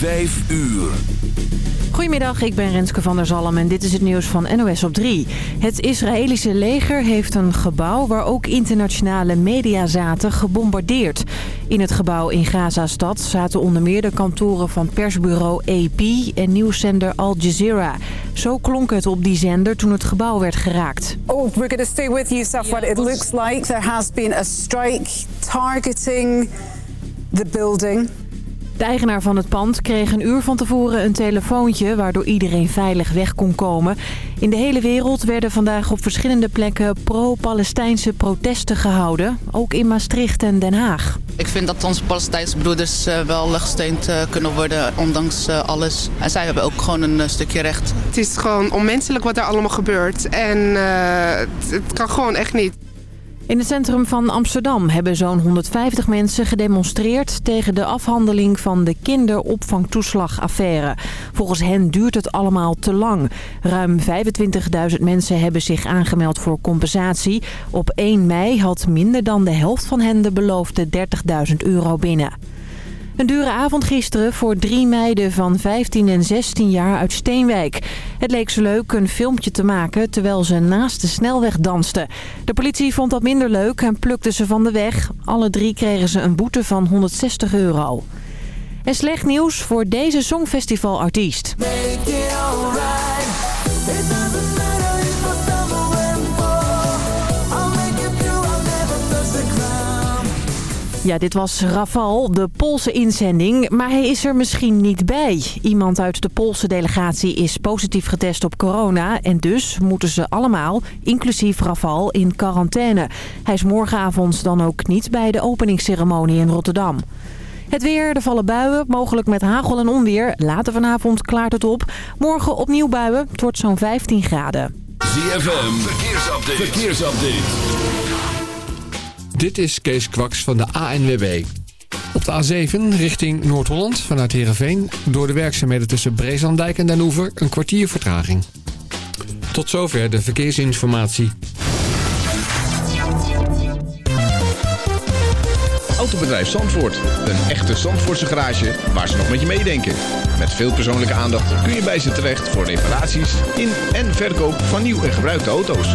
5 uur. Goedemiddag, ik ben Renske van der Zalm en dit is het nieuws van NOS op 3. Het Israëlische leger heeft een gebouw waar ook internationale media zaten gebombardeerd. In het gebouw in Gaza-stad zaten onder meer de kantoren van persbureau AP en nieuwszender Al Jazeera. Zo klonk het op die zender toen het gebouw werd geraakt. Oh, we're going to stay with you. It looks like there has been a strike targeting the building. De eigenaar van het pand kreeg een uur van tevoren een telefoontje... waardoor iedereen veilig weg kon komen. In de hele wereld werden vandaag op verschillende plekken pro-Palestijnse protesten gehouden. Ook in Maastricht en Den Haag. Ik vind dat onze Palestijnse broeders eh, wel gesteund eh, kunnen worden, ondanks eh, alles. En zij hebben ook gewoon een stukje recht. Het is gewoon onmenselijk wat er allemaal gebeurt. En het, het kan gewoon echt niet. In het centrum van Amsterdam hebben zo'n 150 mensen gedemonstreerd tegen de afhandeling van de kinderopvangtoeslagaffaire. Volgens hen duurt het allemaal te lang. Ruim 25.000 mensen hebben zich aangemeld voor compensatie. Op 1 mei had minder dan de helft van hen de beloofde 30.000 euro binnen. Een dure avond gisteren voor drie meiden van 15 en 16 jaar uit Steenwijk. Het leek ze leuk een filmpje te maken terwijl ze naast de snelweg dansten. De politie vond dat minder leuk en plukte ze van de weg. Alle drie kregen ze een boete van 160 euro. En slecht nieuws voor deze songfestivalartiest. Ja, dit was Rafal, de Poolse inzending, maar hij is er misschien niet bij. Iemand uit de Poolse delegatie is positief getest op corona... en dus moeten ze allemaal, inclusief Rafal, in quarantaine. Hij is morgenavond dan ook niet bij de openingsceremonie in Rotterdam. Het weer, er vallen buien, mogelijk met hagel en onweer. Later vanavond klaart het op. Morgen opnieuw buien, het wordt zo'n 15 graden. ZFM, verkeersupdate. verkeersupdate. Dit is Kees Kwaks van de ANWB. Op de A7 richting Noord-Holland vanuit Heerenveen... door de werkzaamheden tussen Breeslandijk en Den Hoever een kwartier vertraging. Tot zover de verkeersinformatie. Autobedrijf Zandvoort. Een echte Zandvoortse garage waar ze nog met je meedenken. Met veel persoonlijke aandacht kun je bij ze terecht... voor reparaties in en verkoop van nieuw en gebruikte auto's.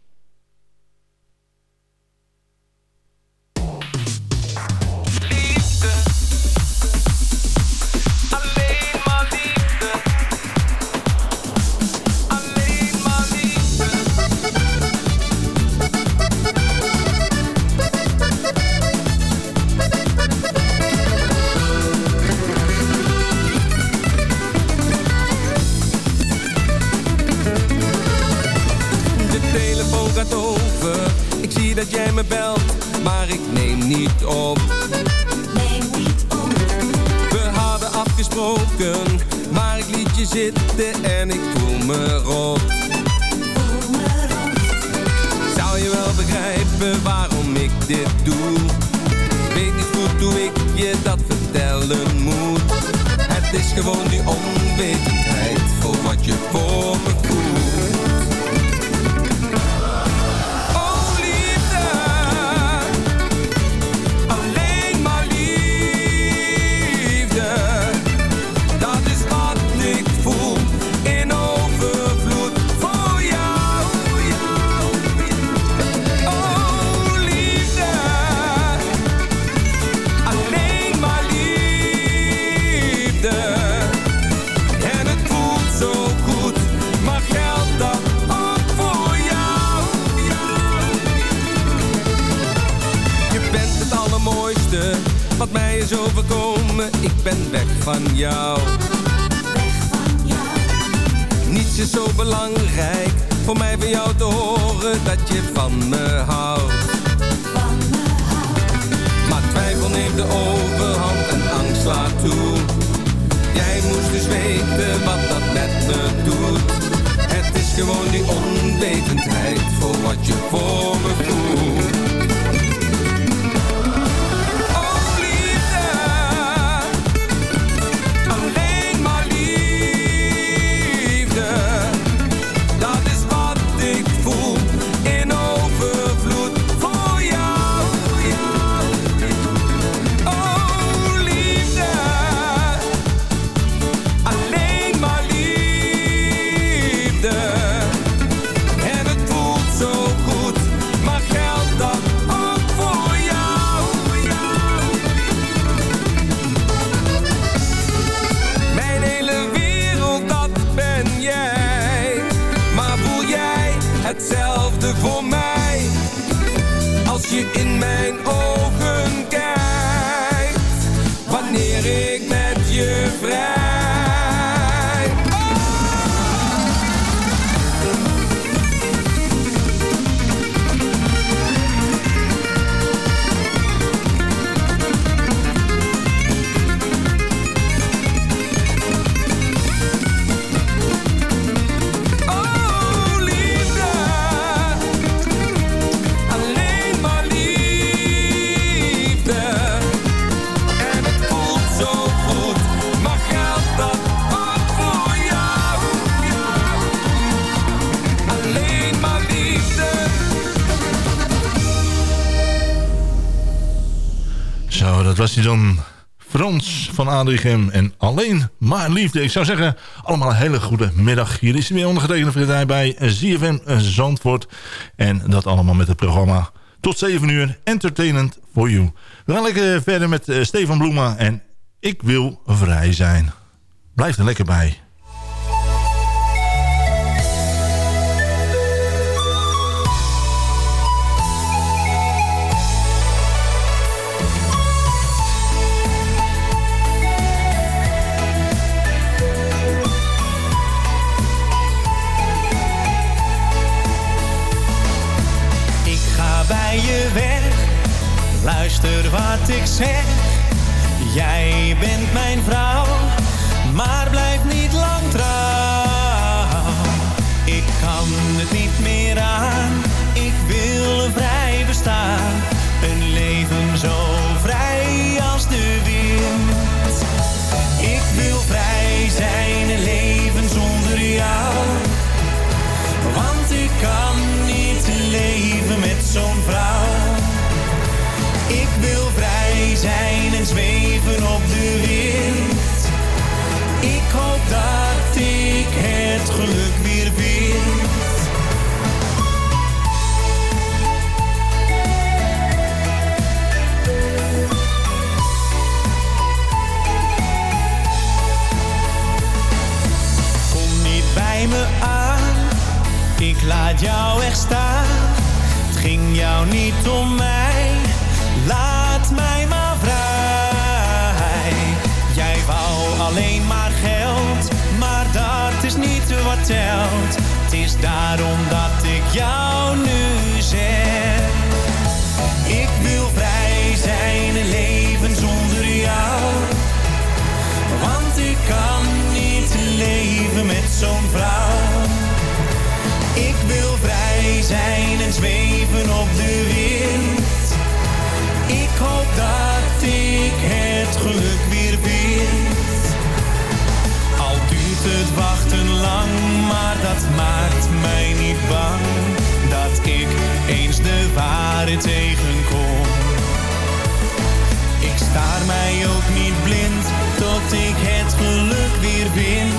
Dat jij me belt, maar ik neem niet op. Neem niet op. We hadden afgesproken, maar ik liet je zitten en ik voel me rot. Voel me rot. Zou je wel begrijpen waarom ik dit doe? Weet niet goed hoe ik je dat vertellen moet. Het is gewoon die onwetendheid voor wat je voor weg van jou. Weg van jou. Niets is zo belangrijk voor mij bij jou te horen dat je van me houdt. Van me houdt. Maar twijfel neemt de overhand en angst slaat toe. Jij moest dus weten wat dat met me doet. Het is gewoon die onwetendheid voor wat je voor me voelt. dan. Frans van Adrichem en alleen maar liefde. Ik zou zeggen, allemaal een hele goede middag. Hier is hij weer ondergetekende voor bij ZFM Zandvoort. En dat allemaal met het programma tot 7 uur. Entertainment for you. We gaan lekker verder met eh, Stefan Bloema en Ik wil vrij zijn. Blijf er lekker bij. Luister wat ik zeg, jij bent mijn vrouw, maar blijf. rondom being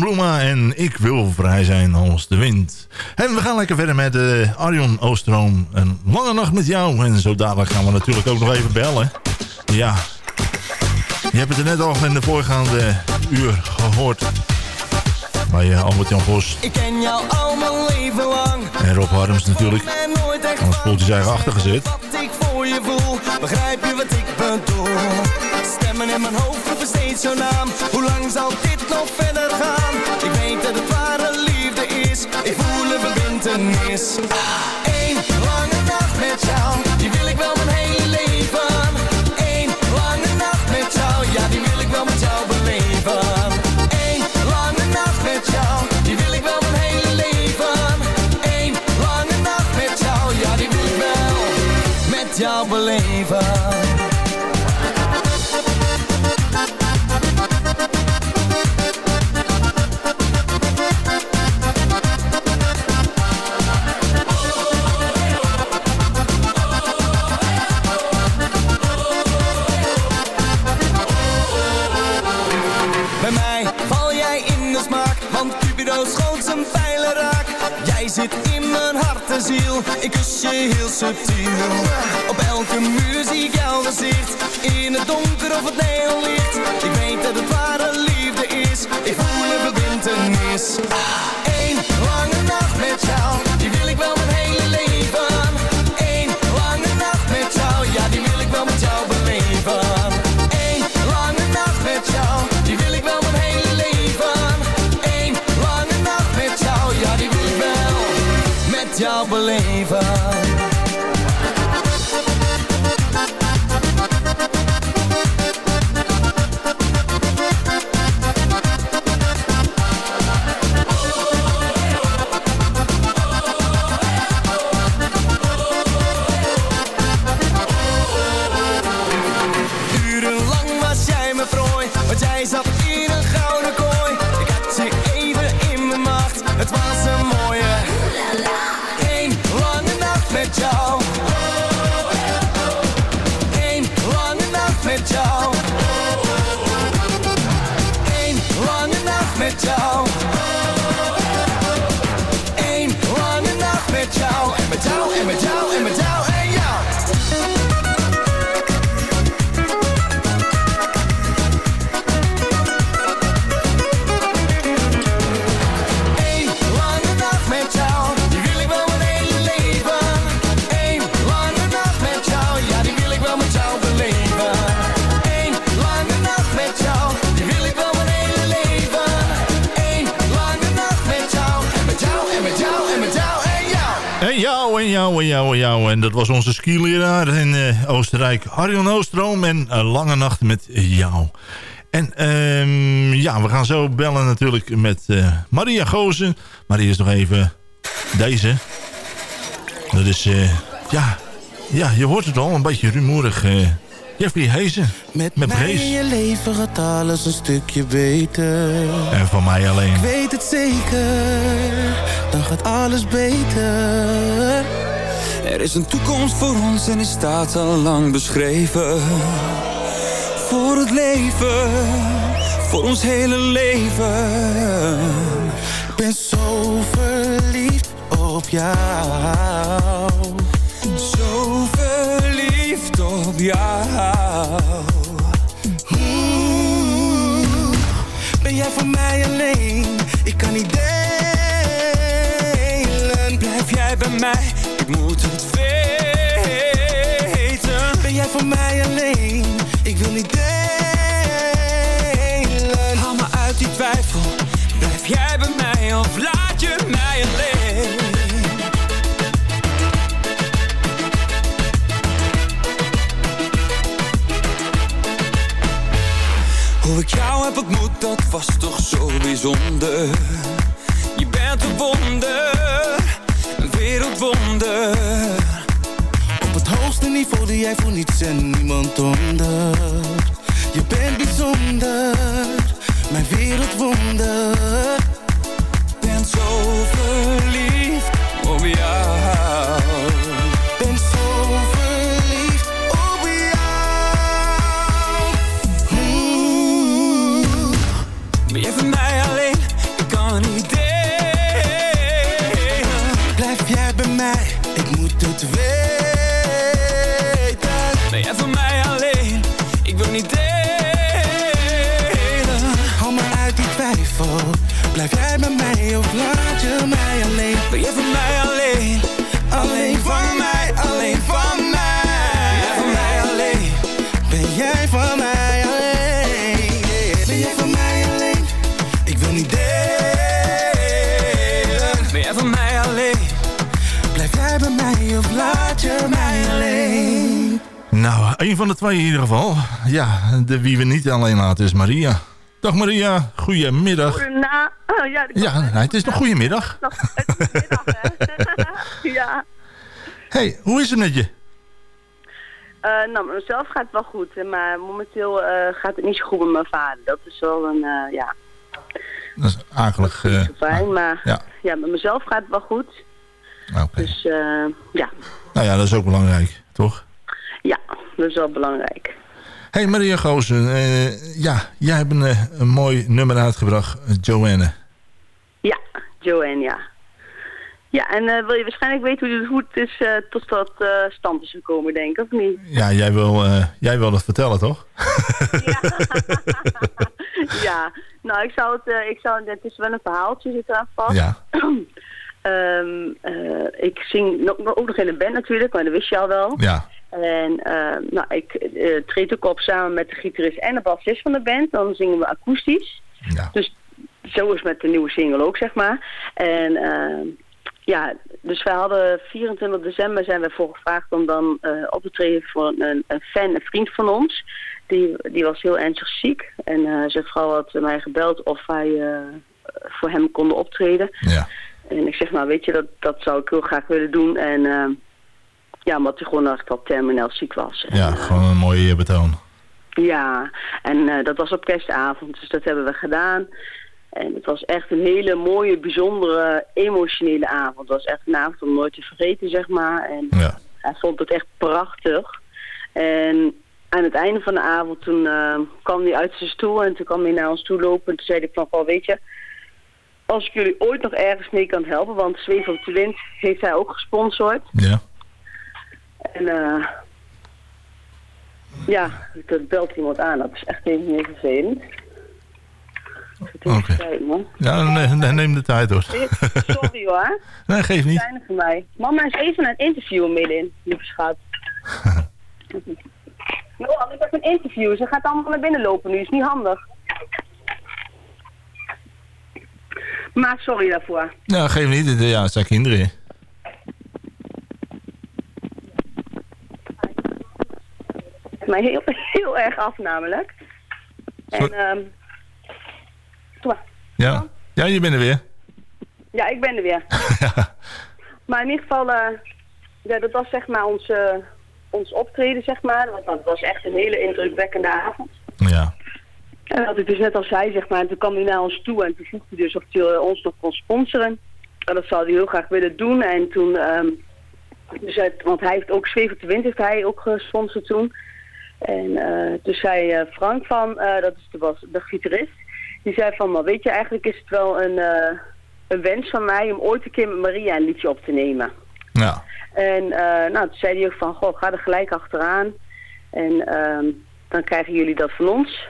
Bloema en Ik wil vrij zijn als de wind. En we gaan lekker verder met eh Arjon Oostroom. Een lange nacht met jou. En zo dadelijk gaan we natuurlijk ook nog even bellen. Ja, je hebt het er net al in de voorgaande uur gehoord. Bij eh, Albert-Jan Vos Ik ken jou al mijn leven lang. en Rob Harms natuurlijk. Anders voelt hij zijn eigen achtergezet. wat ik voor je voel. Begrijp je wat ik bedoel? Stemmen in mijn hoofd roepen steeds jouw naam. Hoe lang zal dit nog verder gaan? Ik weet dat het ware liefde is. Ik voel een verbintenis. Eén lange nacht met jou, smaak, want Cupido schoot zijn pijlen raak. Jij zit in mijn hart en ziel, ik kus je heel subtiel. Op elke muziek jouw gezicht, in het donker of het neonlicht. Ik weet dat het ware liefde is, ik voel een verbintenis. Eén lange jou beleven. Was onze skileraar in eh, Oostenrijk, Arjon Oostroom. En een lange nacht met jou. En ehm, ja, we gaan zo bellen natuurlijk met eh, Maria Gozen. Maar eerst nog even deze. Dat is, eh, ja, ja, je hoort het al, een beetje rumoerig. eh Jeffrey Hezen met, met Mij in je leven gaat alles een stukje beter. En van mij alleen. Ik weet het zeker, dan gaat alles beter. Er is een toekomst voor ons en die staat al lang beschreven. Voor het leven, voor ons hele leven. Ik ben zo verliefd op jou. Zo verliefd op jou. Ben jij voor mij alleen? Ik kan niet delen. Blijf jij bij mij, moet het weten. Ben jij voor mij alleen? Ik wil niet delen. Haal me uit die twijfel. Blijf jij bij mij of laat je mij alleen? Hoe ik jou heb ontmoet, dat was toch zo bijzonder. Je bent een wonder, wereldwonder. Op het hoogste niveau doe jij voor niets en niemand onder. Je bent bijzonder, mijn wereldwonder. Een van de twee in ieder geval. Ja, de wie we niet alleen laten is Maria. Dag Maria, goedemiddag. Oh, ja, Ja, nee, het is nog goedemiddag. nog- het is middag, hè? ja. hey, hoe is het met je? Eh, nou, met mezelf gaat het wel goed, maar momenteel eh, gaat het niet zo goed met mijn vader. Dat is wel een, eh, ja, Dat is akelig. eh, niet zo fijn, maar ja. ja. met mezelf gaat het wel goed. Oké. Dus ja, Nou ja, dat is ook belangrijk, toch? Ja, dat is wel belangrijk. hey Maria Goosen, eh, ja, jij hebt een, eh, een mooi nummer uitgebracht, Joanne. Ja, Joanne, ja. Ja, en eh, wil je waarschijnlijk weten hoe, het is tot dat stand is gekomen, denk ik, of niet? Ja, jij wil, jij wil het vertellen, toch? ja, nou, ik zou het, ik zou, het is wel een verhaaltje zit eraan vast. Ja. Ehm, eh, ik zing ook nog in een band natuurlijk, maar dat wist je al wel. Ja. En ehm, nou, ik eh, treed ook op samen met de gitarist en de bassist van de band. Dan zingen we akoestisch. Dus zo is met de nieuwe single ook, zeg maar. En ehm, ja, dus wij hadden 24 december zijn we voor gevraagd om dan eh, op te treden voor een, een fan, een vriend van ons. Die, die was heel ernstig ziek. En eh, zijn vrouw had mij gebeld of wij eh, voor hem konden optreden. Ja. En ik zeg, nou weet je, dat, dat zou ik heel graag willen doen. En eh, ja, omdat hij gewoon echt al terminaal ziek was. Ja, gewoon een mooie eerbetoon. ja, en eh, dat was op kerstavond, dus dat hebben we gedaan. En het was echt een hele mooie, bijzondere, emotionele avond. Het was echt een avond om nooit te vergeten, zeg maar. En hij vond het echt prachtig. En aan het einde van de avond, toen eh, kwam hij uit zijn stoel en toen kwam hij naar ons toe lopen. En toen zei hij van, "Goh, weet je, als ik jullie ooit nog ergens mee kan helpen, want Zweef op de Wind heeft hij ook gesponsord. Ja. En eh ja, er belt iemand aan. Dat is echt even heel vervelend. Oké. Man. Ja, nee, nee, neem de tijd hoor. Sorry hoor. Nee, geef niet. Kleine van mij. Mama is even aan het interviewen middenin, lieve schat. Nou, ik heb een interview. Ze gaat allemaal naar binnen lopen nu. Is niet handig. Maar sorry daarvoor. Ja, geef niet. Ja, het zijn kinderen. Mij heel, heel erg af namelijk. En ehm maar. Ja. ja, je bent er weer. ja, ik ben er weer. Maar in ieder geval, eh, ja, dat was zeg maar ons, eh, ons optreden, zeg maar. Want dat was echt een hele indrukwekkende avond. Ja. En wat ik dus net al zei, zeg maar, toen kwam hij naar ons toe en toen vroeg hij dus of hij eh, ons nog kon sponsoren. En dat zou hij heel graag willen doen. En toen, ehm, dus hij, want hij heeft ook Zweef de Wind heeft hij ook gesponsord toen. En eh, toen zei eh, Frank van, eh, dat is de, bas, de gitarist, die zei van, maar weet je, eigenlijk is het wel een, een wens van mij om ooit een keer met Maria een liedje op te nemen. Ja. En nou, toen zei hij ook van, goh, ga er gelijk achteraan. En ehm, dan krijgen jullie dat van ons.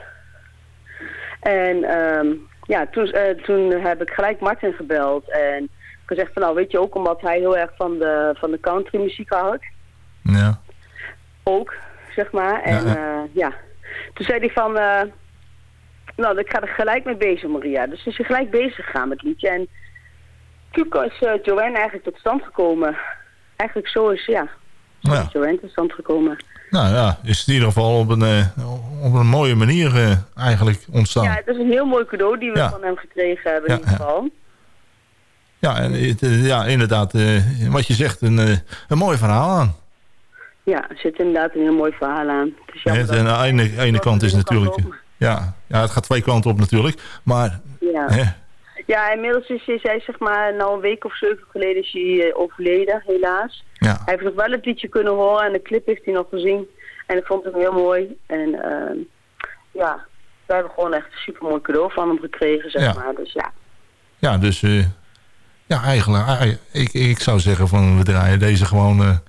En ehm, ja, toen, toen heb ik gelijk Martin gebeld. En gezegd van, nou weet je ook, omdat hij heel erg van de, van de country muziek houdt. Ja. Ook, zeg maar. En Ja, ja, ja. toen zei hij van, eh, nou ik ga er gelijk mee bezig Maria. Dus is hij gelijk bezig gegaan met het liedje. En toen is eh, Joanne eigenlijk tot stand gekomen. Eigenlijk zo is, ja, Ja. Joanne tot stand gekomen. Nou ja, is het in ieder geval op een, eh, op een mooie manier eh, eigenlijk ontstaan. Ja, Ja, het is een heel mooi cadeau die we Ja. van hem gekregen hebben Ja, in ieder geval. en het, eh, ja inderdaad, eh, wat je zegt, een, eh, een mooi verhaal aan. Ja, er zit inderdaad een heel mooi verhaal aan. Het en aan de ene, ene kant is natuurlijk... Ja, ja, het gaat twee kanten op natuurlijk. Maar Ja. hè, Ja, inmiddels is, hij zeg maar, nou een week of zeven geleden is hij eh, overleden, helaas. Ja. Hij heeft nog wel het liedje kunnen horen en de clip heeft hij nog gezien. En ik vond het heel mooi. En ehm, ja, we hebben gewoon echt een super mooi cadeau van hem gekregen, zeg Ja. maar. Dus ja, ja, dus... eh, ja, eigenlijk, eh, ik, ik zou zeggen van we draaien deze gewoon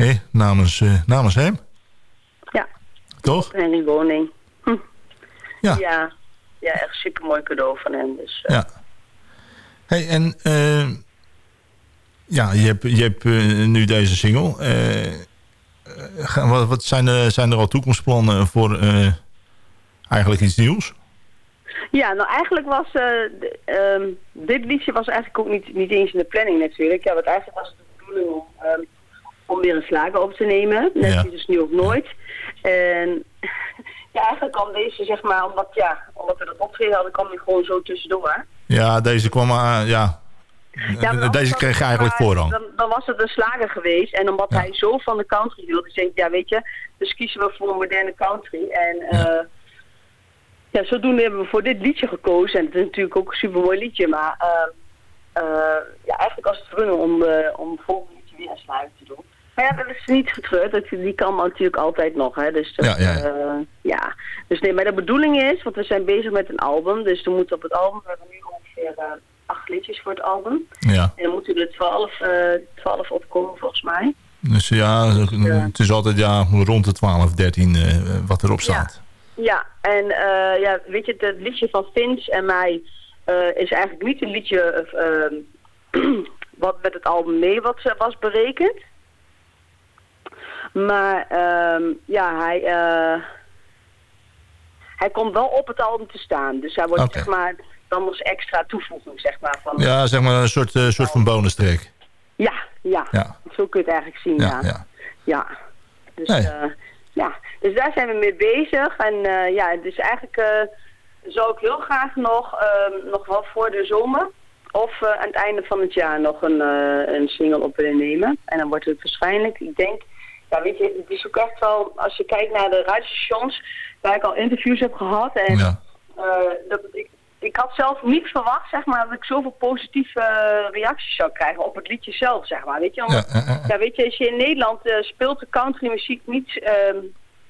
hè, namens, eh, namens hem. Ja. Toch? Henry Woning. Hm. Ja. Ja. ja, echt super mooi cadeau van hem. Dus, eh, Ja. Hey, en eh, ja, je hebt, je hebt nu deze single. Gaan- wat wat zijn, er, zijn er al toekomstplannen voor eigenlijk iets nieuws? Ja, nou eigenlijk was eh, ehm, dit liedje was eigenlijk ook niet, niet eens in de planning natuurlijk. Ja, want eigenlijk was het de bedoeling om, ehm, om weer een slager op te nemen. Net Ja. dus nu of nooit. En ja, eigenlijk kwam deze zeg maar, omdat, ja, omdat we dat optreden hadden, kwam die gewoon zo tussendoor. Ja, deze kwam aan, ja. Deze kreeg je eigenlijk voorrang. Dan, dan was het een slager geweest. En omdat hij zo van de country hield, dus denk ik, ja weet je, dus kiezen we voor moderne country. En ja. ja, zodoende hebben we voor dit liedje gekozen. En het is natuurlijk ook een super mooi liedje, maar eh, eh, ja, eigenlijk was het vergunning om, eh om volgende liedje weer een slager te doen. Ja, dat is niet getreurd. Dat, die kan natuurlijk altijd nog. Hè. Dus, dat, Ja, ja, ja. eh, ja. dus nee, maar de bedoeling is, want we zijn bezig met een album. Dus er moeten op het album, we hebben nu ongeveer eh, acht liedjes voor het album. Ja. En dan moeten er 12, eh 12 opkomen volgens mij. Dus ja, het is altijd ja, rond de 12, 13 eh, wat erop staat. Ja, en ja, weet je, het liedje van Vince en mij is eigenlijk niet een liedje wat met het album mee wat, was berekend. Maar ehm, ja, hij, eh, hij komt wel op het album te staan. Dus hij wordt zeg maar dan als extra toevoeging zeg maar. Van, Ja, zeg maar een soort, eh, soort van bonus track. Ja, ja, Ja. Zo kun je het eigenlijk zien, Ja, ja. ja. Ja. Dus, Nee. eh, ja. dus daar zijn we mee bezig. En ja, dus eigenlijk zou ik heel graag nog, ehm, nog wel voor de zomer of aan het einde van het jaar nog een, een single op willen nemen. En dan wordt het waarschijnlijk, ik denk, ja weet je, het is ook echt wel, als je kijkt naar de radiostations waar ik al interviews heb gehad. En eh, dat, ik, ik had zelf niet verwacht, zeg maar, dat ik zoveel positieve eh, reacties zou krijgen op het liedje zelf, zeg maar. Weet je, omdat, ja, weet je, als je in Nederland eh, speelt de countrymuziek niet, ehm,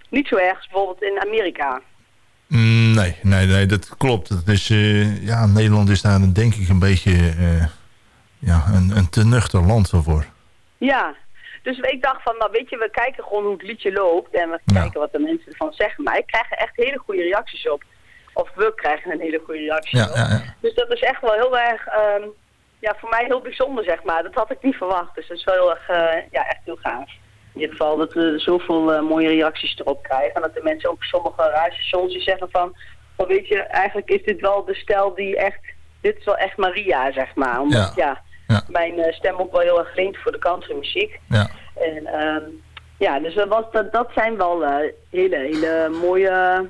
niet zo erg als bijvoorbeeld in Amerika. Mm, Nee, nee, nee, dat klopt. Dat is, ja, Nederland is daar denk ik een beetje ja, een, een te nuchter land voor. Ja, dus ik dacht van, nou weet je, we kijken gewoon hoe het liedje loopt en we kijken wat de mensen ervan zeggen. Maar ik krijg er echt hele goede reacties op. Of we krijgen een hele goede reactie Ja, op. ja. Dus dat is echt wel heel erg, ehm, ja, voor mij heel bijzonder, zeg maar. Dat had ik niet verwacht. Dus dat is wel heel erg, eh, ja, echt heel gaaf. In ieder geval dat we zoveel eh, mooie reacties erop krijgen. En dat de mensen ook sommige radiostations die zeggen van, van, weet je, eigenlijk is dit wel de stijl die echt, dit is wel echt Maria, zeg maar. Omdat, ja, mijn eh, stem ook wel heel erg leent voor de countrymuziek. Ja. En ehm, ja, dus dat, was, dat, dat zijn wel eh, hele, hele mooie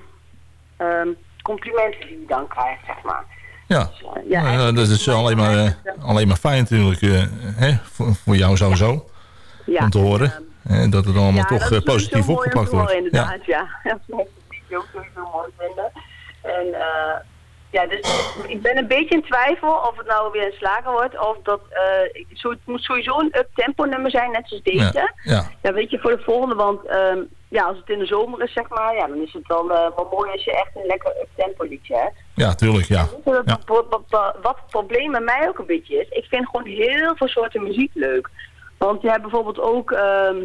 ehm, complimenten die je dan krijgt, zeg maar. Ja, ja, Nou ja, dat is alleen maar, eh, alleen maar fijn natuurlijk eh, hè, voor, voor jou sowieso. Ja, om te horen hè, dat het allemaal toch eh, positief opgepakt wordt. Ja. Inderdaad, ja. Dat is ook sowieso mooi vinden. En eh, ja, dus ik ben een beetje in twijfel of het nou weer een slager wordt of dat eh, zo, het moet sowieso een up-tempo nummer zijn, net zoals deze. Ja, ja. Ja, weet je, voor de volgende, want ehm, ja, als het in de zomer is, zeg maar, ja, dan is het dan eh, wel mooi als je echt een lekker up-tempo liedje hebt. ja, tuurlijk, ja. Wat, wat, wat het probleem bij mij ook een beetje is, ik vind gewoon heel veel soorten muziek leuk. Want je hebt bijvoorbeeld ook, ehm,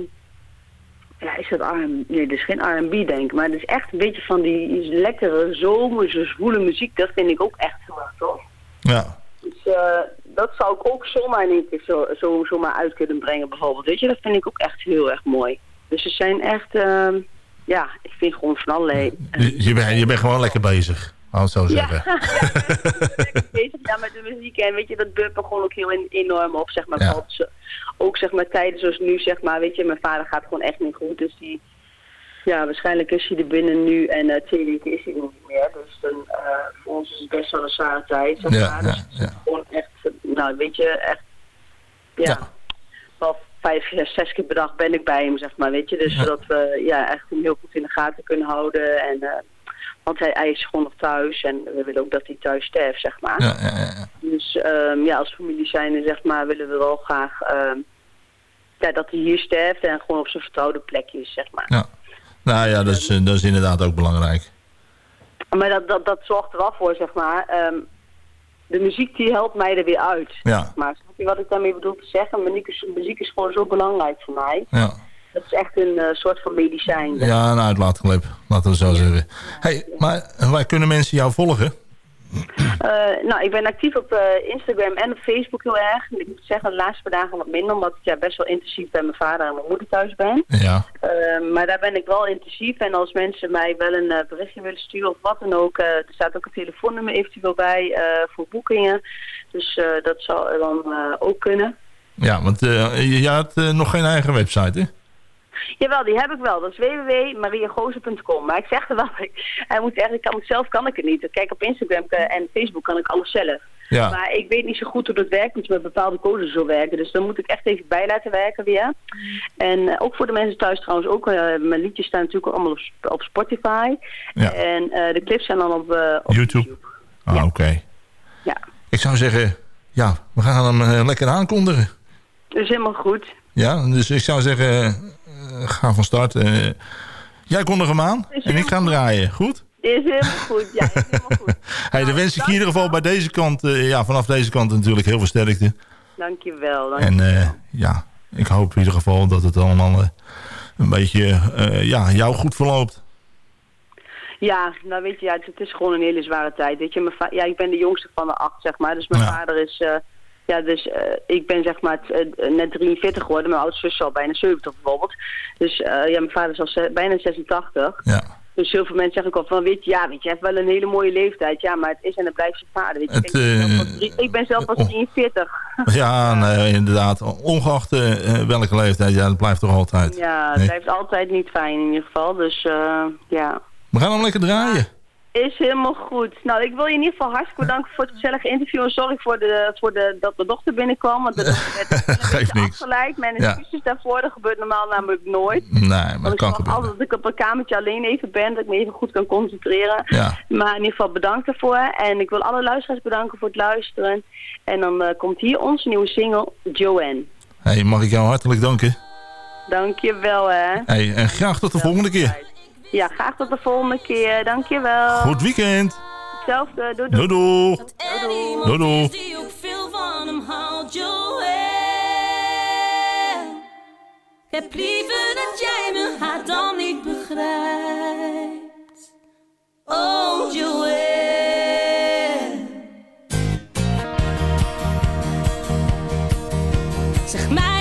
ja, is dat R&B? Nee, dat is geen R&B denk ik, maar het is echt een beetje van die lekkere zomerse zwoele muziek, dat vind ik ook echt heel erg tof. Ja, Dus eh, dat zou ik ook zomaar in één keer zo, zo, zomaar uit kunnen brengen bijvoorbeeld. Weet je, dat vind ik ook echt heel erg mooi. Dus ze zijn echt, ehm, ja, ik vind gewoon van allerlei... je, je bent je bent gewoon lekker bezig. Het zo zeggen. ja, bezig ja, met de muziek. En weet je, dat beurt me gewoon ook heel en- enorm op, zeg maar. Ja. Ook zeg maar tijden zoals nu, zeg maar. Weet je, mijn vader gaat gewoon echt niet goed. Dus die, ja, waarschijnlijk is hij er binnen nu en eh, twee weken is hij er niet meer. Dus dan, eh, voor ons is het best wel een zware tijd, zeg Ja, maar. ja, Dus is gewoon echt, nou weet je, echt, ja. Wel vijf, zes, zes keer per dag ben ik bij hem, zeg maar, weet je. Dus Ja. zodat we ja, echt hem heel goed in de gaten kunnen houden. En, eh, want hij, hij is gewoon nog thuis en we willen ook dat hij thuis sterft, zeg maar. Ja, ja, ja. Dus ehm, ja, als familie zijnde, zeg maar, willen we wel graag ehm, ja, dat hij hier sterft en gewoon op zijn vertrouwde plekje is, zeg maar. Ja. Nou ja, dat is, eh, dat is inderdaad ook belangrijk. Maar dat, dat, dat zorgt er wel voor, zeg maar. ehm, de muziek die helpt mij er weer uit. Ja. Maar snap je wat ik daarmee bedoel te zeggen? Muziek is, muziek is gewoon zo belangrijk voor mij. Ja, Dat is echt een eh, soort van medicijn. ja een uitlaatklep, laten we zo zeggen. Hey, maar waar kunnen mensen jou volgen? Eh, nou, ik ben actief op eh, Instagram en op Facebook heel erg. Ik moet zeggen, de laatste paar dagen wat minder, omdat ik ja, best wel intensief bij mijn vader en mijn moeder thuis ben. Ja. Maar daar ben ik wel intensief. En als mensen mij wel een berichtje willen sturen of wat dan ook, er staat ook een telefoonnummer eventueel bij voor boekingen. Dus dat zou dan ook kunnen. Ja, want je, je had nog geen eigen website, hè? Jawel, die heb ik wel. Dat is www.mariagozen.com. Maar ik zeg er wel, ik, hij moet eigenlijk, kan, zelf kan ik het niet. Kijk, op Instagram en Facebook kan ik alles zelf. Ja. Maar ik weet niet zo goed hoe dat werkt, hoe het met bepaalde codes zo werken. Dus dan moet ik echt even bij laten werken weer. En eh, ook voor de mensen thuis trouwens ook. eh, mijn liedjes staan natuurlijk allemaal op, op Spotify. Ja. En eh, de clips zijn dan op, op YouTube. Ah, oké. Ja. Ik zou zeggen, ja, we gaan hem lekker aankondigen. Dat is helemaal goed. Ja, dus ik zou zeggen, eh, ga van start. Eh, jij kondig hem aan en ik ga hem draaien. Goed? Is helemaal goed. Ja, is helemaal goed. Hey, dan wens ik in ieder geval bij deze kant, eh, ja, vanaf deze kant natuurlijk heel veel sterkte. Dankjewel. En dankjewel. eh, ja, ik hoop in ieder geval dat het allemaal een beetje ja, jou goed verloopt. Ja, nou weet je, ja, het, is gewoon een hele zware tijd. Weet je, mijn ja, ik ben de jongste van de acht, zeg maar. Dus mijn Ja. vader is, ja, dus eh, ik ben zeg maar eh, net 43 geworden. Mijn oudste zus is al bijna 70 bijvoorbeeld. Dus eh, ja, mijn vader is al bijna 86. Ja. Dus heel veel mensen zeggen ook al van, weet je, ja, weet je, hij heeft wel een hele mooie leeftijd. Ja, maar het is en het blijft zijn vader. Weet je, Het, ik, ben zelf pas drie- ik ben zelf pas 43. Ja, nee, inderdaad. Ongeacht welke leeftijd, ja, dat blijft toch altijd. Ja, het Nee. blijft altijd niet fijn in ieder geval. Dus ja. We gaan hem lekker draaien. Is helemaal goed. Nou, ik wil je in ieder geval hartstikke bedanken voor het gezellige interview. En sorry voor, de, voor de, dat mijn dochter binnenkwam. Want dat werd afgeleid. Mijn Ja. excuses daarvoor. Dat gebeurt normaal namelijk nooit. Nee, maar dat ik kan zorg gebeuren. altijd dat ik op een kamertje alleen even ben. Dat ik me even goed kan concentreren. Ja. Maar in ieder geval bedankt daarvoor. En ik wil alle luisteraars bedanken voor het luisteren. En dan eh, komt hier onze nieuwe single, Joanne. Hey, mag ik jou hartelijk danken. Dankjewel hè. Hey, en graag tot de volgende keer. Ja, graag tot de volgende keer. Dankjewel. Goed weekend. Hetzelfde. Doei Doei doei. Doei doei. Die ook veel van hem houdt, Joël. Ik heb liever dat jij me haat dan niet begrijpt. Oh, Joël. Zeg mij maar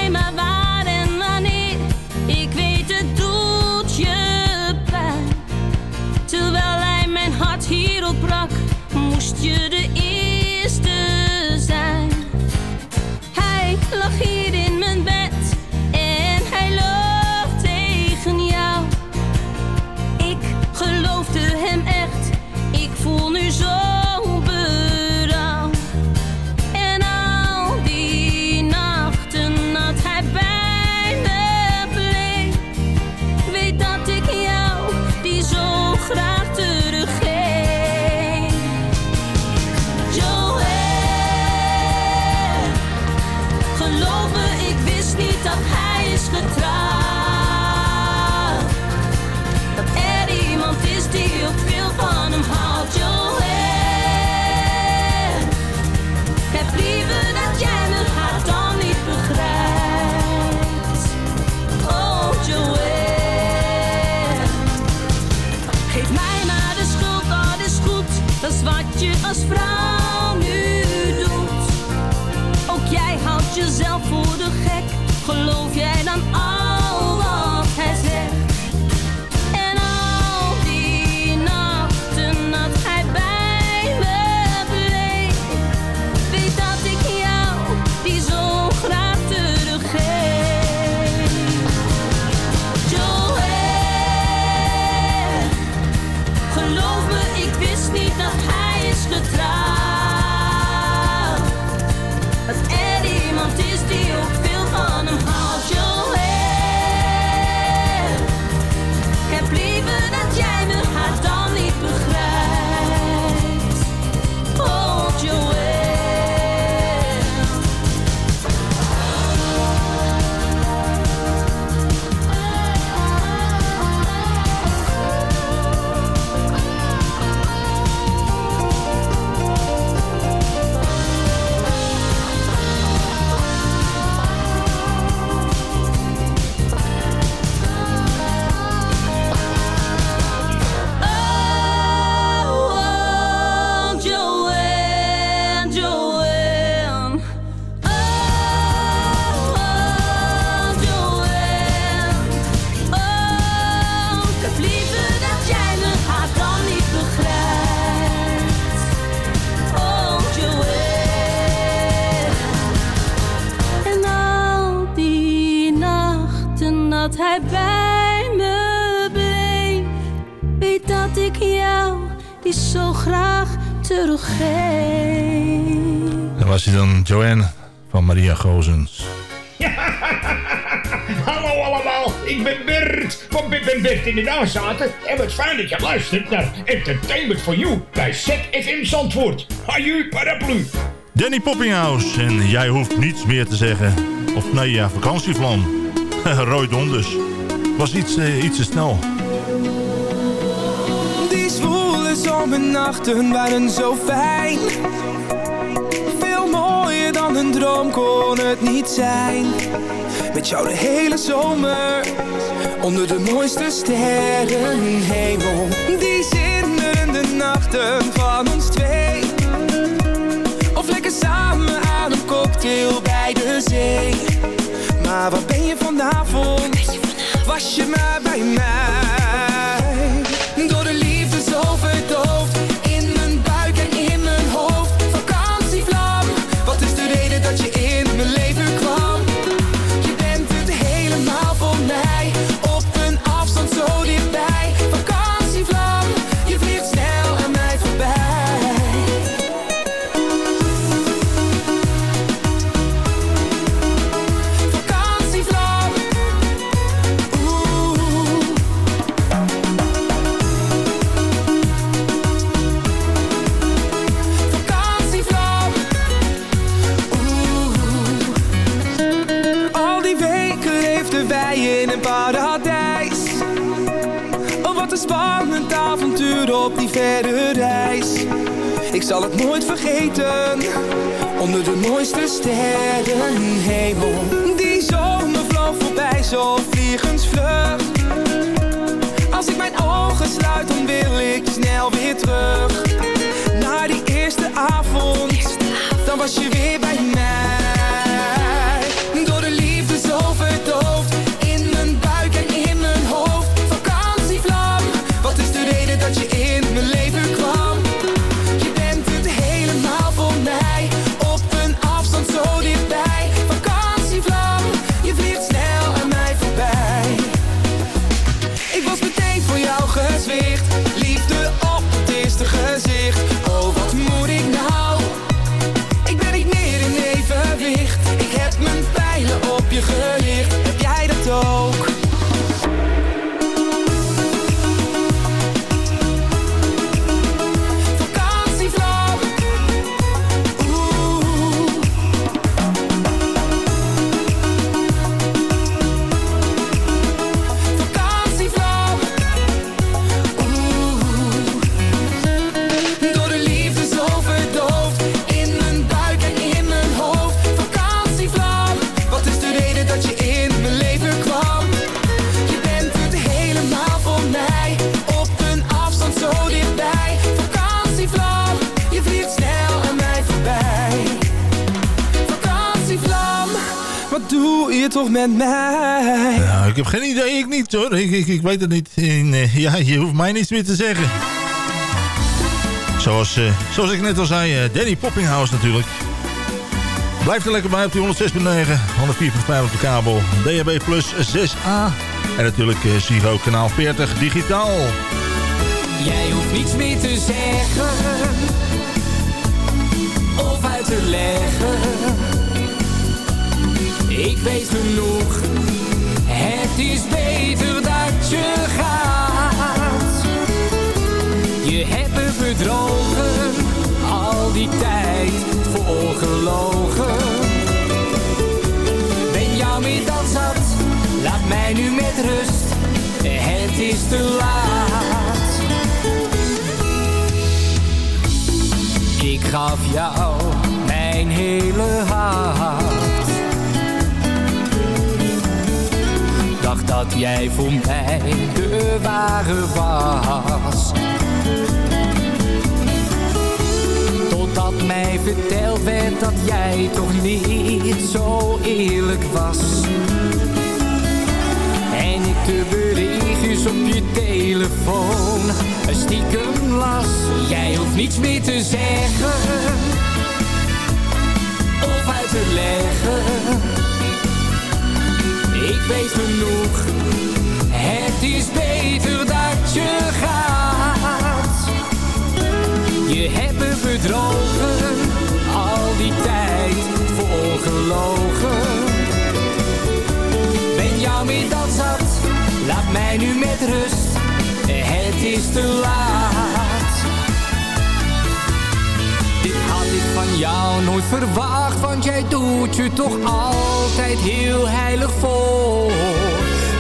En Bert in de Nazaten. En wat fijn dat je luistert naar Entertainment for You bij ZFM Zandvoort. Haju paraplu. Danny Poppinghouse en jij hoeft niets meer te zeggen. Of nee, ja, vakantievlam. Roy Donders. Was iets, eh, iets te snel. Die zwoele zomernachten waren zo fijn. Veel mooier dan een droom kon het niet zijn. Met jou de hele zomer. Onder de mooiste sterrenhemel. Die zinderende nachten van ons twee. Of lekker samen aan een cocktail bij de zee. Maar waar ben je vanavond? Was je maar bij mij? Door de liefde zal het nooit vergeten. Onder de mooiste sterrenhemel. Die zomer vloog voorbij zo vliegensvlug Als ik mijn ogen sluit dan wil ik snel weer terug. Naar die eerste avond. Dan was je weer bij mij met mij? Nou, ik heb geen idee, ik niet hoor. Ik, ik, ik weet het niet. En, eh, ja, je hoeft mij niets meer te zeggen. Zoals, eh, zoals ik net al zei, eh, Danny Poppinghouse natuurlijk. Blijf er lekker bij op die 106.9, 104.5 op de kabel, DHB Plus 6A. En natuurlijk uh, Zero kanaal 40 digitaal. Jij hoeft niets meer te zeggen of uit te leggen. Ik weet genoeg, het is beter dat je gaat. Je hebt me bedrogen, al die tijd voorgelogen. Ben jou meer dan zat, laat mij nu met rust, het is te laat. Ik gaf jou mijn hele hart. Dat jij voor mij de ware was. Totdat mij verteld werd dat jij toch niet zo eerlijk was. En ik de berichtjes op je telefoon stiekem las. Jij hoeft niets meer te zeggen of uit te leggen ik weet genoeg. Het is beter dat je gaat. Je hebt me bedrogen, al die tijd voor ongelogen. Ben jou meer dan zat, laat mij nu met rust. Het is te laat. jou nooit verwacht, want jij doet je toch altijd heel heilig voor.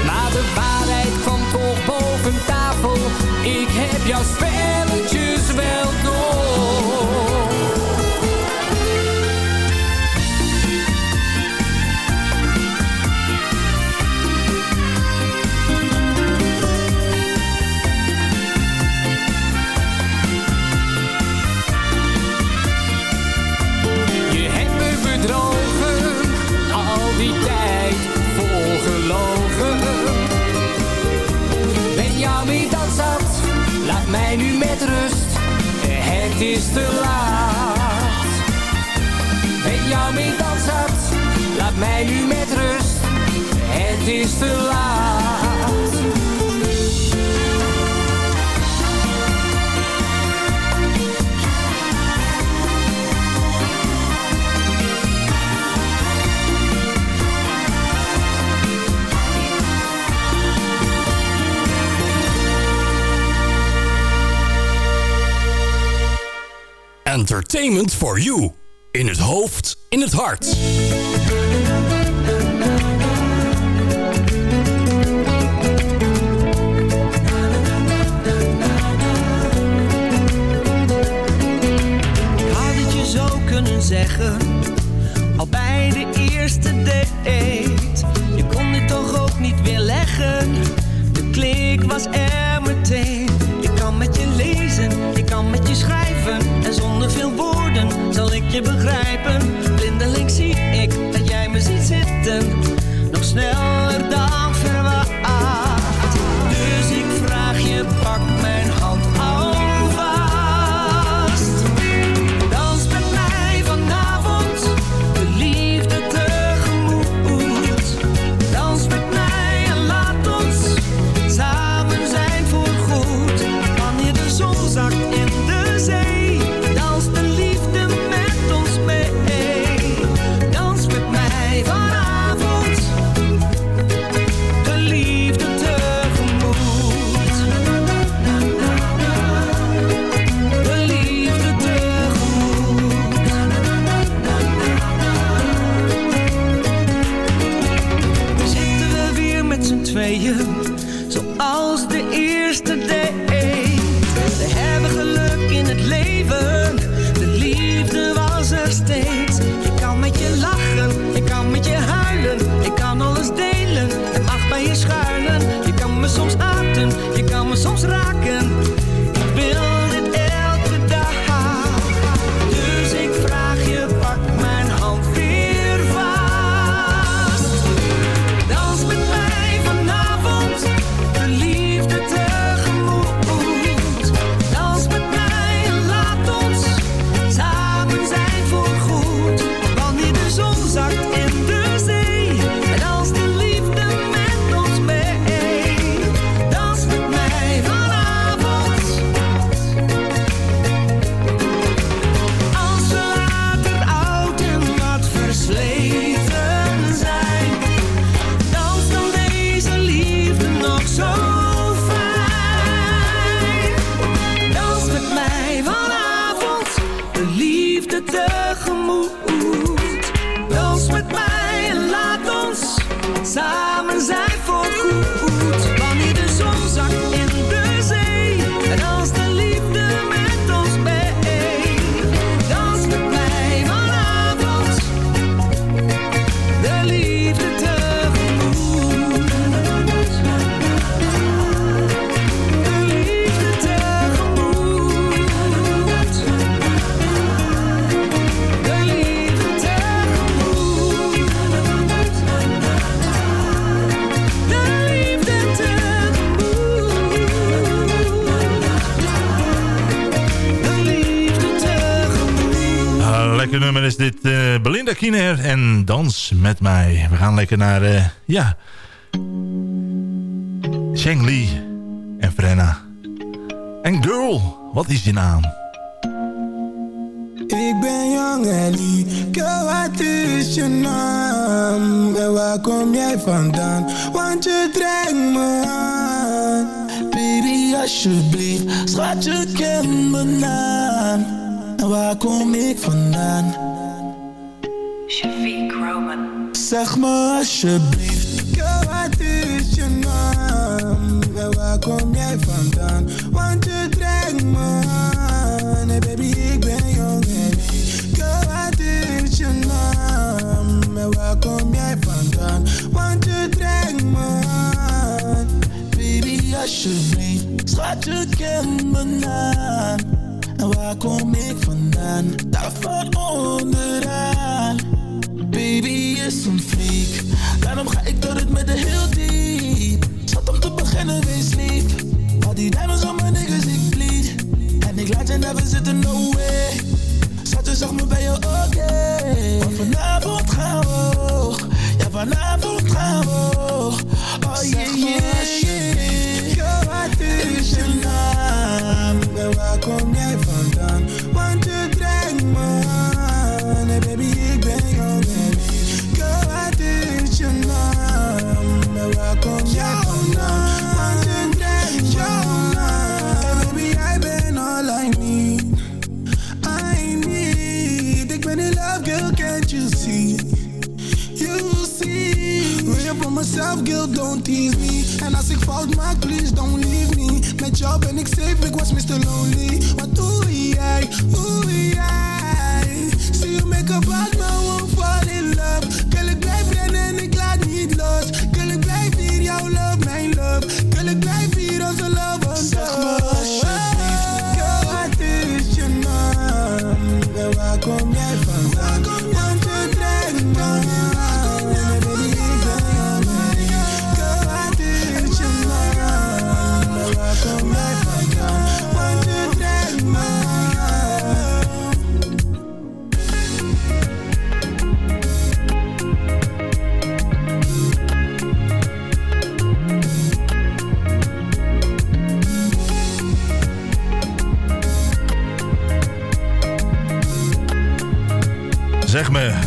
Maar de waarheid kwam toch boven tafel, ik heb jouw spelletjes wel door. te laat. Met jou mee dansen laat mij nu met rust. Het is te laat. Entertainment for you. In het hoofd, in het hart. Had het je zo kunnen zeggen, al bij de eerste date. Met mij. We gaan lekker naar, uh, ja, Shang Li en Frenna. En Girl, wat is je naam? Ik ben Jong Ali, girl wat is je naam? En waar kom jij vandaan? Want je trekt me aan. Baby alsjeblieft, schat je kent mijn naam. En waar kom ik vandaan? Zeg me alsjeblieft, girl, wat is je naam? En waar kom jij vandaan? Want je trekt me aan. Hey baby, ik ben jong en. Girl, wat is je naam? En waar kom jij vandaan? Want je trekt me aan. Baby, alsjeblieft, schat je ken me naam. En waar kom ik vandaan? Daar van onderaan. Baby is een freak, daarom ga ik door het de heel mezelf, girl, don't tease me. En als ik fout maak, please don't leave me. Met jou ben ik safe, ik was Mr. Lonely.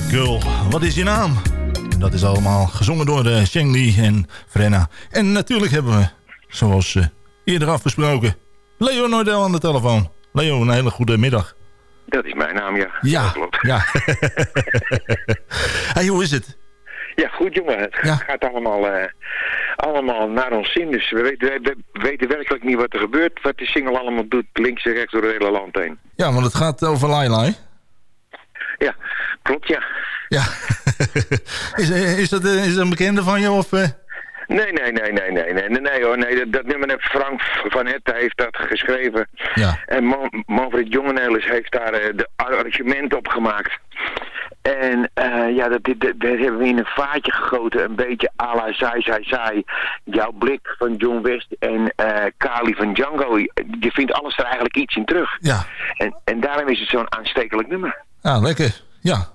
Girl, wat is je naam? Dat is allemaal gezongen door de Sheng Li en Frenna. En natuurlijk hebben we, zoals eh, eerder afgesproken, Leo Noordel aan de telefoon. Leo, een hele goede middag. Dat is mijn naam, ja. Ja, Dat klopt. ja. hey, hoe is het? Ja, goed jongen. Het gaat allemaal, eh, allemaal naar ons zin. Dus we weten, we weten werkelijk niet wat er gebeurt. Wat de single allemaal doet, links en rechts door het hele land heen. Ja, want het gaat over hè? Ja, klopt ja. Ja. is, eh, is, dat, eh, is dat een bekende van je? Of, eh? Nee, nee, nee, nee, nee, nee, nee, nee hoor. Nee, dat, dat nummer heeft Frank van Hette heeft dat geschreven. Ja. En Man Manfred Jongenelis heeft daar eh, de arrangement op gemaakt. En eh, ja, dat, dat, dat hebben we in een vaatje gegoten. Een beetje à la Sai Sai Sai. Jouw blik van John West en eh, Kali van Django. Je vindt alles er eigenlijk iets in terug. Ja. En, en daarom is het zo'n aanstekelijk nummer. Ja, lekker. Ja.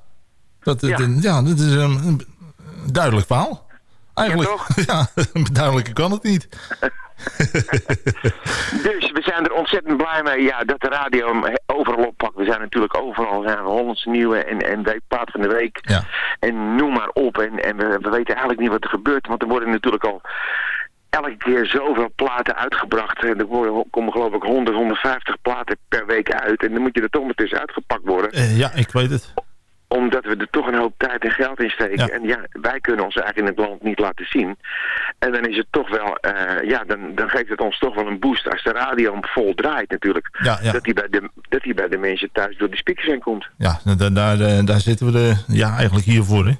Dat, dat, Ja. ja. dat is een, een duidelijk verhaal. Eigenlijk, ja, duidelijker kan het niet. Dus we zijn er ontzettend blij mee ja, dat de radio hem overal oppakt. We zijn natuurlijk overal, zijn we Hollandse Nieuwe en, en Weekplaat van de Week. Ja. En noem maar op. En, en we, we weten eigenlijk niet wat er gebeurt, want er worden natuurlijk al elke keer zoveel platen uitgebracht. En Er komen geloof ik 100, 150 platen per week uit. En dan moet je er toch maar tussen uitgepakt worden. Eh, ja, ik weet het. Omdat we er toch een hoop tijd en geld in steken. En ja, wij kunnen ons eigenlijk in het land niet laten zien. En dan is het toch wel, eh, ja, dan, dan geeft het ons toch wel een boost als de radio hem vol draait natuurlijk. Ja, ja. Dat hij bij de, dat bij de mensen thuis door de speakers heen komt. Ja, daar, daar, eh, daar zitten we de, ja, eigenlijk hiervoor. Hè?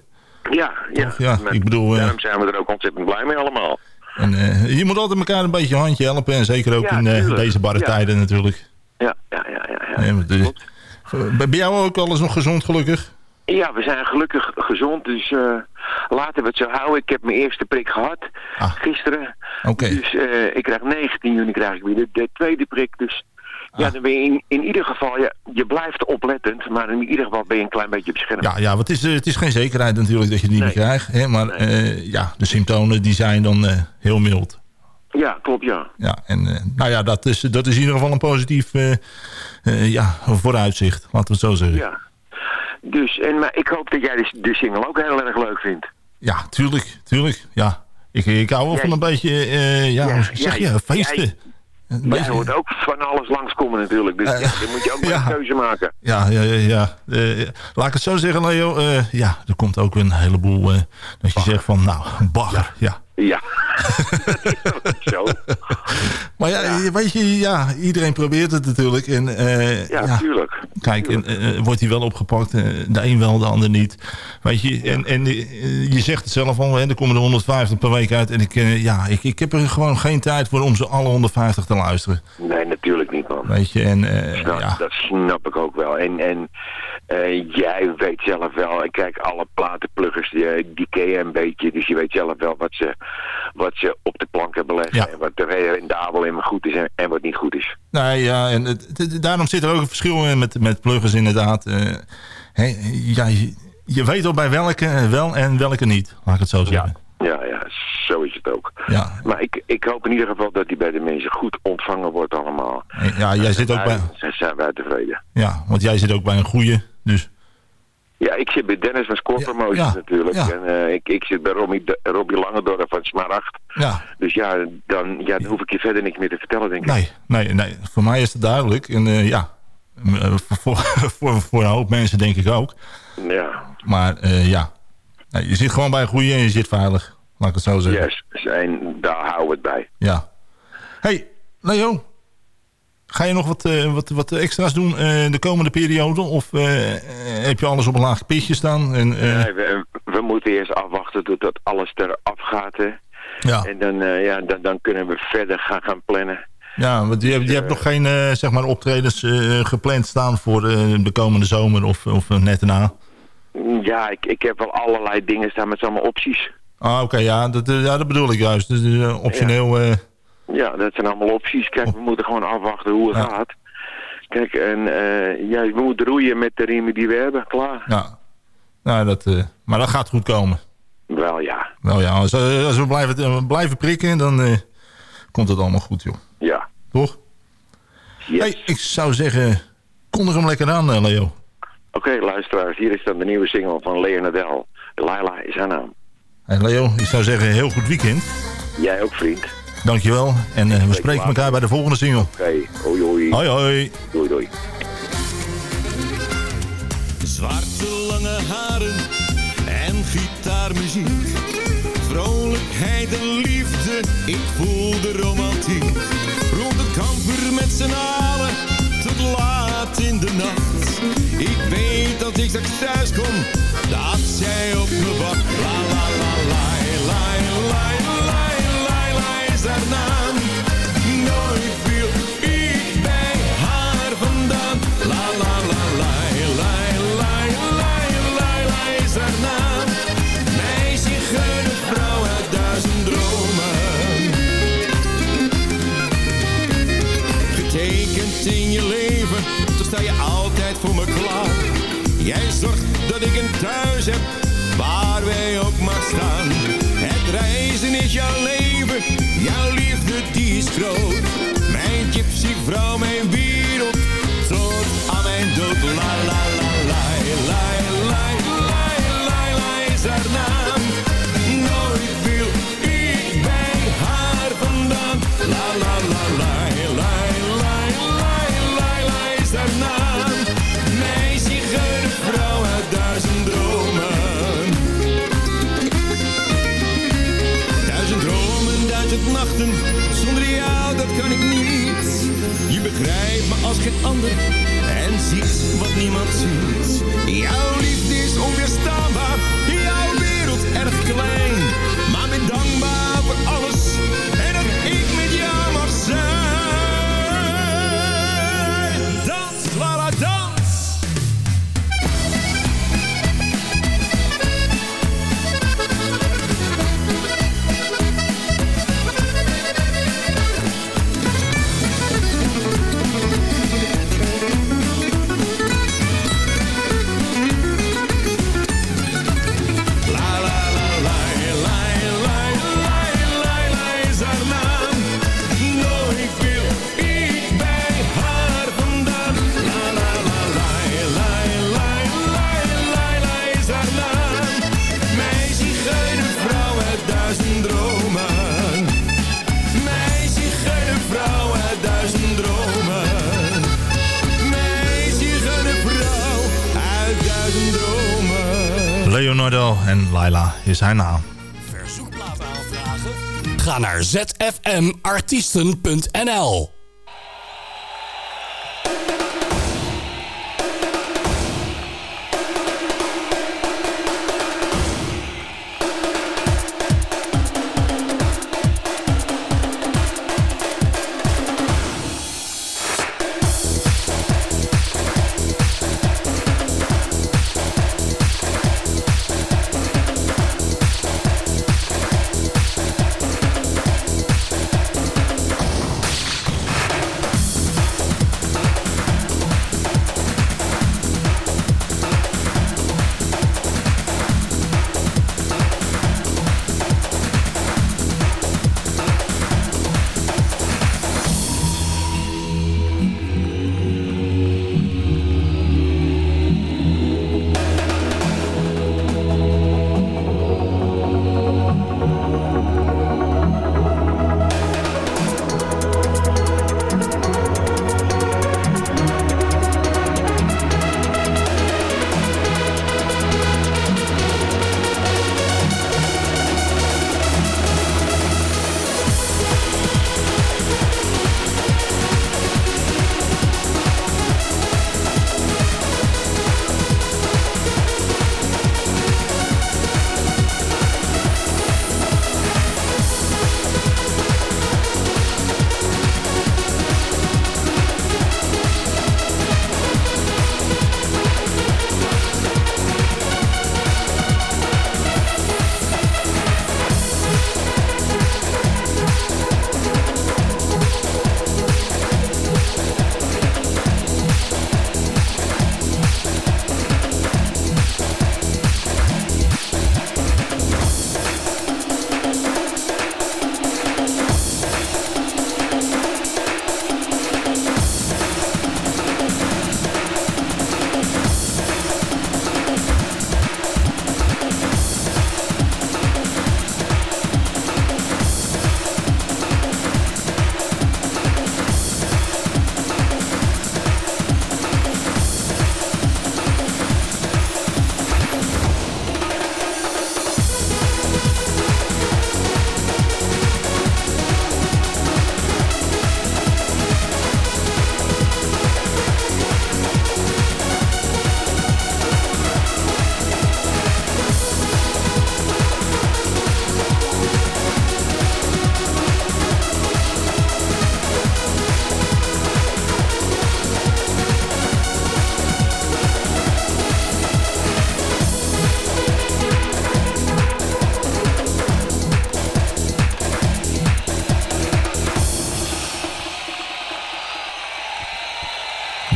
Ja, ja. Toch? Ja, ik bedoel, daarom zijn we er ook ontzettend blij mee allemaal. En, eh, je moet altijd elkaar een beetje een handje helpen. En zeker ook Ja, in eh, deze barre Ja. tijden natuurlijk. Ja, ja, ja, ja. ja. Nee, de- bij jou ook alles nog gezond gelukkig? Ja, we zijn gelukkig gezond, dus eh, laten we het zo houden. Ik heb mijn eerste prik gehad, gisteren. Ah. Oké. Dus eh, ik krijg 19 juni krijg ik weer de, de tweede prik. Dus ja, Ah. dan ben je in, in ieder geval, ja, je blijft oplettend, maar in ieder geval ben je een klein beetje beschermd. Ja, ja want het is, eh, het is geen zekerheid natuurlijk dat je het niet meer krijgt. Hè? Maar eh, ja, de symptomen die zijn dan eh, heel mild. Ja, klopt, ja. Ja, en nou ja, dat is, dat is in ieder geval een positief ja, vooruitzicht. Laten we het zo zeggen. Ja. Dus, en, maar ik hoop dat jij de, de single ook heel erg leuk vindt. Ja, tuurlijk, tuurlijk. Ja. Ik, ik hou wel van een beetje, ja, hoe zeg je, feesten. Jij beetje- hoort ook van alles langskomen natuurlijk. Dus ja, dan moet je ook maar een keuze maken. Ja, ja, ja. ja. Eh, laat ik het zo zeggen, Leo. Eh, ja, er komt ook weer een heleboel... eh, dat je zegt van, nou, bagger. Ja. Ja, zo. Maar ja, weet je, ja, iedereen probeert het natuurlijk. En, eh, Ja, tuurlijk. Kijk, en, eh, wordt hij wel opgepakt. eh, de een wel, de ander niet. Weet je, en, en je zegt het zelf al, hè, er komen er 150 per week uit. En ik, ja, ik, ik heb er gewoon geen tijd voor om ze alle 150 te luisteren. Nee, natuurlijk niet, man. Weet je, en Dat, ja. dat snap ik ook wel. En, en jij weet zelf wel, kijk, alle platenpluggers, die, die ken je een beetje. Dus je weet zelf wel wat ze, wat ze op de plank hebben leggen. En wat er rendabel en goed is en, en wat niet goed is. Nee, ja, en het, het- daarom zit er ook een verschil in met, met pluggers inderdaad. Eh, hè, ja, je, je weet al bij welke wel en welke niet, laat ik het zo zeggen. Ja, ja, zo is het ook. Ja. Maar ik, ik hoop in ieder geval dat die bij de mensen goed ontvangen wordt allemaal. Ja, jij zit ook bij, Zijn, zijn wij tevreden. ja, want jij zit ook bij een goede, dus... Ja, ik zit bij Dennis van Score Promotions ja, natuurlijk. ja. En eh, ik, ik zit bij Robbie, Robbie Langendorf van Smaragd. Ja. Dus ja dan, ja, dan hoef ik je verder niks meer te vertellen, denk ik. Nee, nee, nee, voor mij is het duidelijk. En eh, ja, eh, voor, voor, voor een hoop mensen denk ik ook. Ja, Maar ja, Nee, je zit gewoon bij een goede en je zit veilig, laat ik het zo zeggen. yes. En daar houden we het bij. Ja. hey, Leo. Ga je nog wat, eh, wat, wat extra's doen eh, de komende periode? Of eh, heb je alles op een laag pitje staan? En, Nee, we, we moeten eerst afwachten totdat alles eraf gaat. Hè. Ja. En dan, ja, dan, dan kunnen we verder gaan, gaan plannen. Ja, want je, hebt- je hebt nog geen zeg maar optredens gepland staan voor de komende zomer of, of net daarna? Ja, ik, ik heb wel allerlei dingen staan met allemaal opties. Ah, oké, ja, dat, ja, dat bedoel ik juist. Dus optioneel... Ja, dat zijn allemaal opties. Kijk, we moeten gewoon afwachten hoe het gaat. Kijk, en eh, ja, we moeten roeien met de riemen die we hebben. Klaar. ja. Nou, dat, eh, maar dat gaat goed komen. Wel ja. Wel ja, als, eh, als we blijven, blijven prikken, dan komt het allemaal goed, joh. Ja. Toch? Hey, ik zou zeggen, kondig hem lekker aan, Leo. Oké, luisteraars. Hier is dan de nieuwe single van Leonardel. Laila is haar naam. Hey, Leo, ik zou zeggen, heel goed weekend. Jij ook, vriend. Dankjewel. En eh, we spreken elkaar bij de volgende single. Oké, hoi hoi. Hoi hoi. Doei doei. Zwarte lange haren en gitaarmuziek. Vrolijkheid en liefde, ik voel de romantiek. Rond het kamper met z'n allen, tot laat in de nacht. Ik weet dat ik straks thuis kom, dat zij op me waar wij ook maar staan. Het reizen is jouw leven, jouw liefde die is groot. Mijn gypsy vrouw, mijn niemand ziet. En Laila is haar naam. Verzoekplaten aanvragen? Ga naar zfmartiesten.nl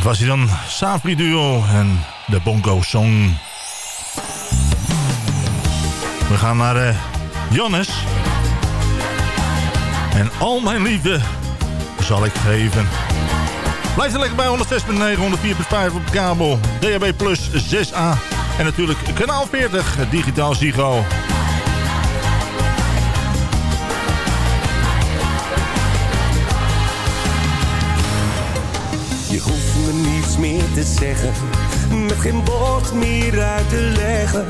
was hij dan Safri Duo en de Bongo Song. We gaan naar uh, Jannes. En al mijn liefde zal ik geven. Blijf er lekker bij 106.9, 104.5 op kabel. DHB Plus 6A. En natuurlijk kanaal 40, digitaal Zigo. Je hoeft me niets meer te zeggen, met geen woord meer uit te leggen.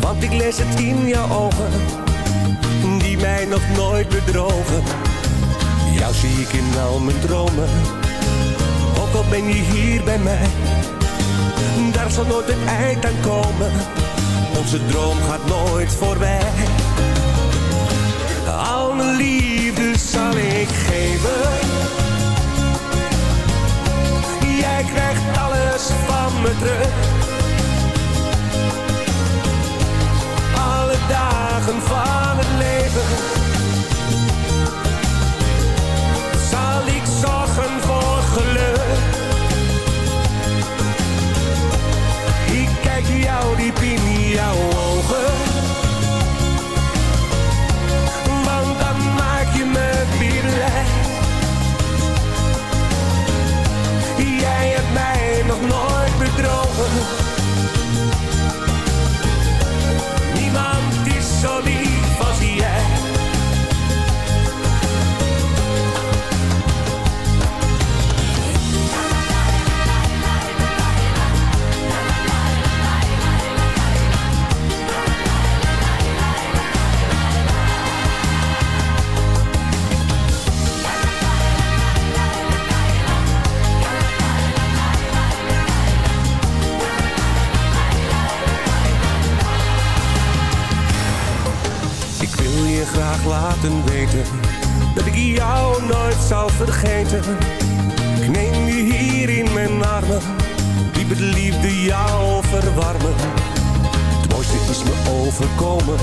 Want ik lees het in jouw ogen, die mij nog nooit bedrogen. Jou zie ik in al mijn dromen, ook al ben je hier bij mij. Daar zal nooit een eind aan komen, onze droom gaat nooit voorbij. Al mijn liefde zal ik geven jij krijgt alles van me terug. Alle dagen van het leven zal ik zorgen voor geluk. Ik kijk jou diep in jouw ogen, Jij bedrogen laten weten dat ik jou nooit zal vergeten. Ik neem je hier in mijn armen, diep het liefde jou verwarmen. Het mooiste is me overkomen,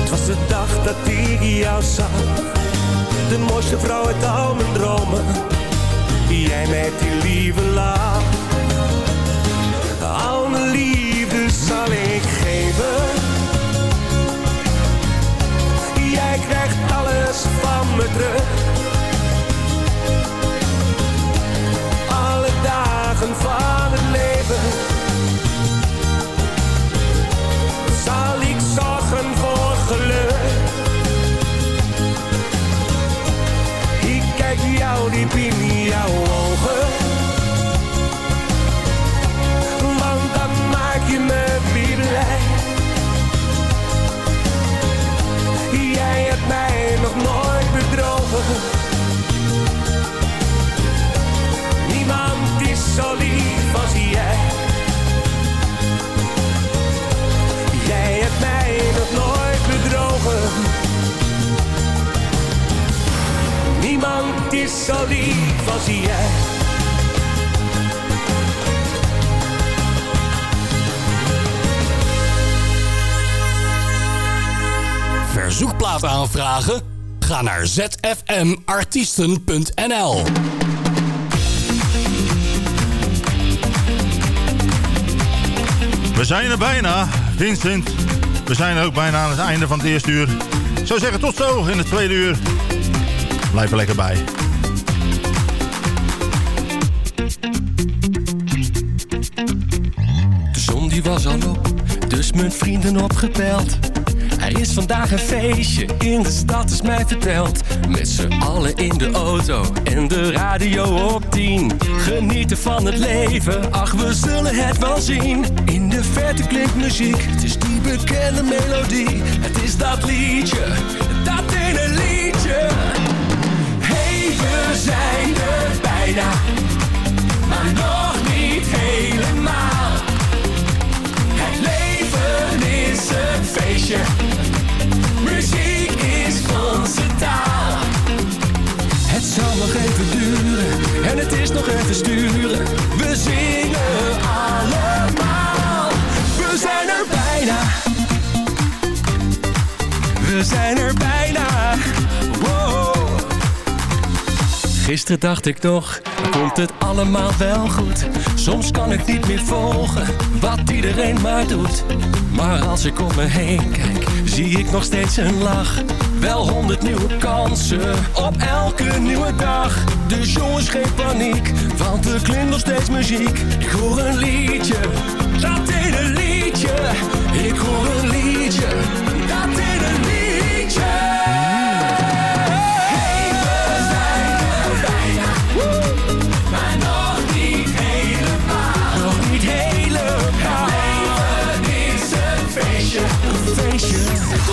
het was de dag dat ik jou zag. De mooiste vrouw uit al mijn dromen, jij met die lieve lach. Al mijn liefde zal ik geven. Van me terug. Alle dagen van het is zo lief als jij. Verzoekplaat aanvragen? Ga naar zfmartiesten.nl We zijn er bijna, Vincent. We zijn ook bijna aan het einde van het eerste uur. Ik zou zeggen tot zo in het tweede uur. Blijf er lekker bij. Mijn vrienden opgebeld. Er is vandaag een feestje, in de stad is mij verteld. Met z'n allen in de auto en de radio op 10. Genieten van het leven, ach we zullen het wel zien. In de verte klinkt muziek, het is die bekende melodie. Het is dat liedje, dat ene liedje. Hey, we zijn er bijna, maar nog niet helemaal. Is een feestje. Muziek is onze taal. Het zal nog even duren en het is nog even sturen. We zingen allemaal. We zijn er bijna. We zijn er bijna. Wow. Gisteren dacht ik nog, komt het allemaal wel goed? Soms kan ik niet meer volgen wat iedereen maar doet. Maar als ik om me heen kijk, zie ik nog steeds een lach. Wel honderd nieuwe kansen op elke nieuwe dag. Dus jongens, geen paniek, want er klinkt nog steeds muziek. Ik hoor een liedje, dat ene liedje. Ik hoor een liedje,